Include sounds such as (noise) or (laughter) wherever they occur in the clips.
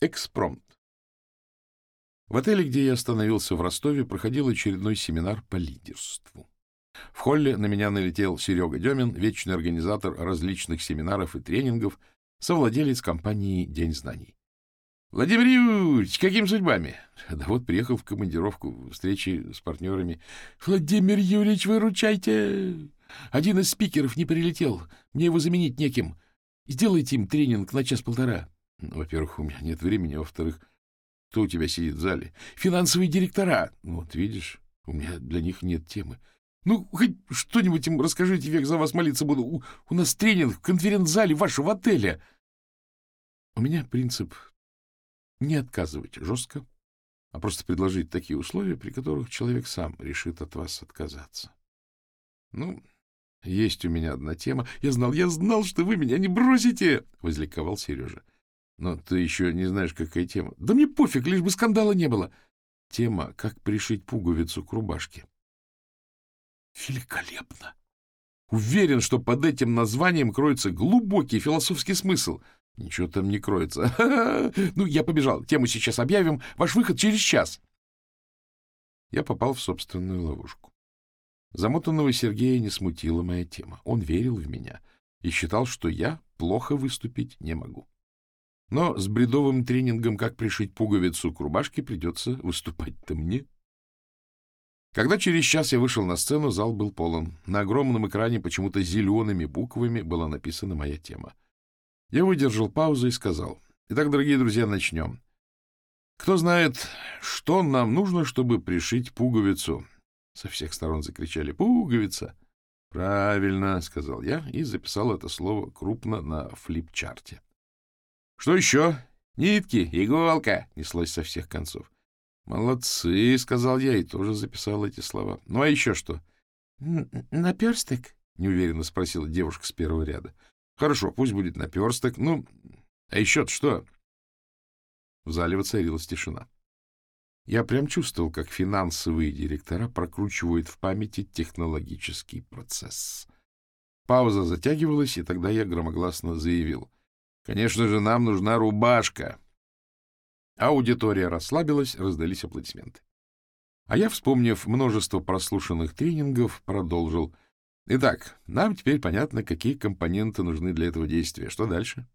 Экспромт. В отеле, где я остановился в Ростове, проходил очередной семинар по лидерству. В холле на меня налетел Серега Демин, вечный организатор различных семинаров и тренингов, совладелец компании «День знаний». Владимир Юрьевич, какими судьбами? Да вот приехал в командировку, встречи с партнерами. Владимир Юрьевич, выручайте! Один из спикеров не прилетел, мне его заменить неким. Сделайте им тренинг на час-полтора. Во-первых, у меня нет времени, а во-вторых, кто у тебя сидит в зале? Финансовые директора. Вот видишь, у меня для них нет темы. Ну, хоть что-нибудь им расскажите, век за вас молиться буду. У, у нас тренинг в конференц-зале вашего отеля. У меня принцип не отказывать жестко, а просто предложить такие условия, при которых человек сам решит от вас отказаться. Ну, есть у меня одна тема. Я знал, я знал, что вы меня не бросите, — возликовал Сережа. Но ты еще не знаешь, какая тема. Да мне пофиг, лишь бы скандала не было. Тема, как пришить пуговицу к рубашке. Великолепно! Уверен, что под этим названием кроется глубокий философский смысл. Ничего там не кроется. (laughs) Ну, я побежал. Тему сейчас объявим. Ваш выход через час. Я попал в собственную ловушку. Замотанного Сергея не смутила моя тема. Он верил в меня и считал, что я плохо выступить не могу. Но с бредовым тренингом «Как пришить пуговицу к рубашке» придется выступать-то мне. Когда через час я вышел на сцену, зал был полон. На огромном экране почему-то зелеными буквами была написана моя тема. Я выдержал паузу и сказал. Итак, дорогие друзья, начнем. Кто знает, что нам нужно, чтобы пришить пуговицу? Со всех сторон закричали «Пуговица!» «Правильно», — сказал я и записал это слово крупно на флипчарте. Что еще? Нитки, иголка, неслось со всех концов. Молодцы, сказал я и тоже записал эти слова. Ну а еще что? Наперсток? неуверенно спросила девушка с первого ряда. Хорошо, пусть будет наперсток. Ну, а еще-то что? В зале воцарилась тишина. Я прям чувствовал, как финансовые директора прокручивают в памяти технологический процесс. Пауза затягивалась, и тогда я громогласно заявил. Конечно же, нам нужна рубашка. Аудитория расслабилась, раздались аплодисменты. А я, вспомнив множество прослушанных тренингов, продолжил. Итак, нам теперь понятно, какие компоненты нужны для этого действия. Что дальше?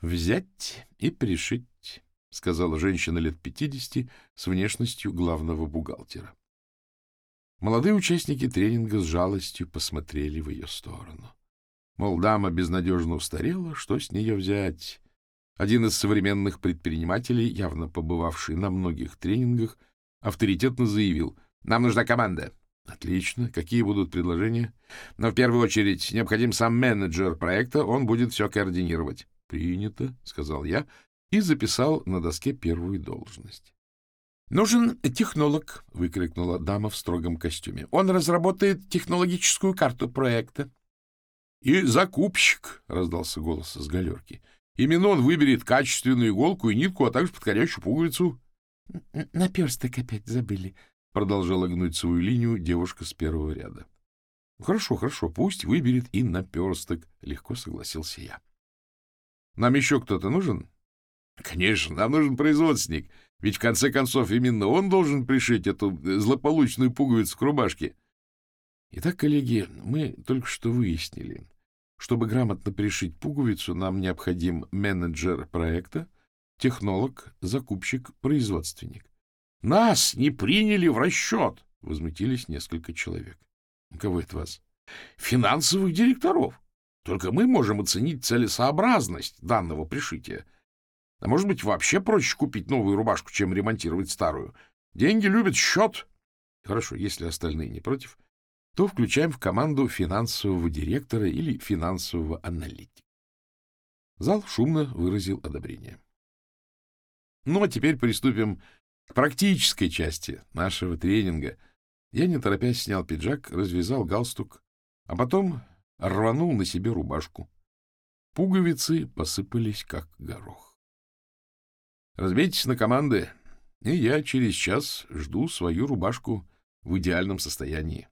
Взять и пришить, сказала женщина лет пятидесяти с внешностью главного бухгалтера. Молодые участники тренинга с жалостью посмотрели в ее сторону. Мол, дама безнадежно устарела, что с нее взять? Один из современных предпринимателей, явно побывавший на многих тренингах, авторитетно заявил, «Нам нужна команда». Отлично. Какие будут предложения? Но в первую очередь необходим сам менеджер проекта, он будет все координировать. Принято, сказал я и записал на доске первую должность. «Нужен технолог», — выкрикнула дама в строгом костюме. «Он разработает технологическую карту проекта. — И закупщик, — раздался голос с галерки. — Именно он выберет качественную иголку и нитку, а также подходящую пуговицу. — Наперсток опять забыли, — продолжала гнуть свою линию девушка с первого ряда. — Хорошо, хорошо, пусть выберет и наперсток, — легко согласился я. — Нам еще кто-то нужен? — Конечно, нам нужен производственник, ведь в конце концов именно он должен пришить эту злополучную пуговицу к рубашке. — Итак, коллеги, мы только что выяснили, чтобы грамотно пришить пуговицу, нам необходим менеджер проекта, технолог, закупщик, производственник. — Нас не приняли в расчет! — возмутились несколько человек. — Кого это вас? — Финансовых директоров. Только мы можем оценить целесообразность данного пришития. А может быть, вообще проще купить новую рубашку, чем ремонтировать старую. Деньги любят счет. Хорошо, если остальные не против — то включаем в команду финансового директора или финансового аналитика. Зал шумно выразил одобрение. Ну, а теперь приступим к практической части нашего тренинга. Я, не торопясь, снял пиджак, развязал галстук, а потом рванул на себе рубашку. Пуговицы посыпались, как горох. Разбейтесь на команды, и я через час жду свою рубашку в идеальном состоянии.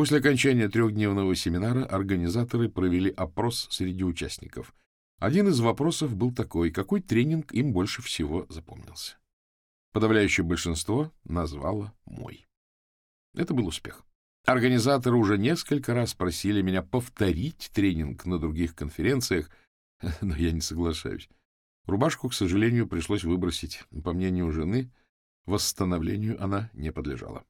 После окончания трехдневного семинара организаторы провели опрос среди участников. Один из вопросов был такой, какой тренинг им больше всего запомнился. Подавляющее большинство назвало мой. Это был успех. Организаторы уже несколько раз просили меня повторить тренинг на других конференциях, (laughs) но я не соглашаюсь. Рубашку, к сожалению, пришлось выбросить. По мнению жены, восстановлению она не подлежала.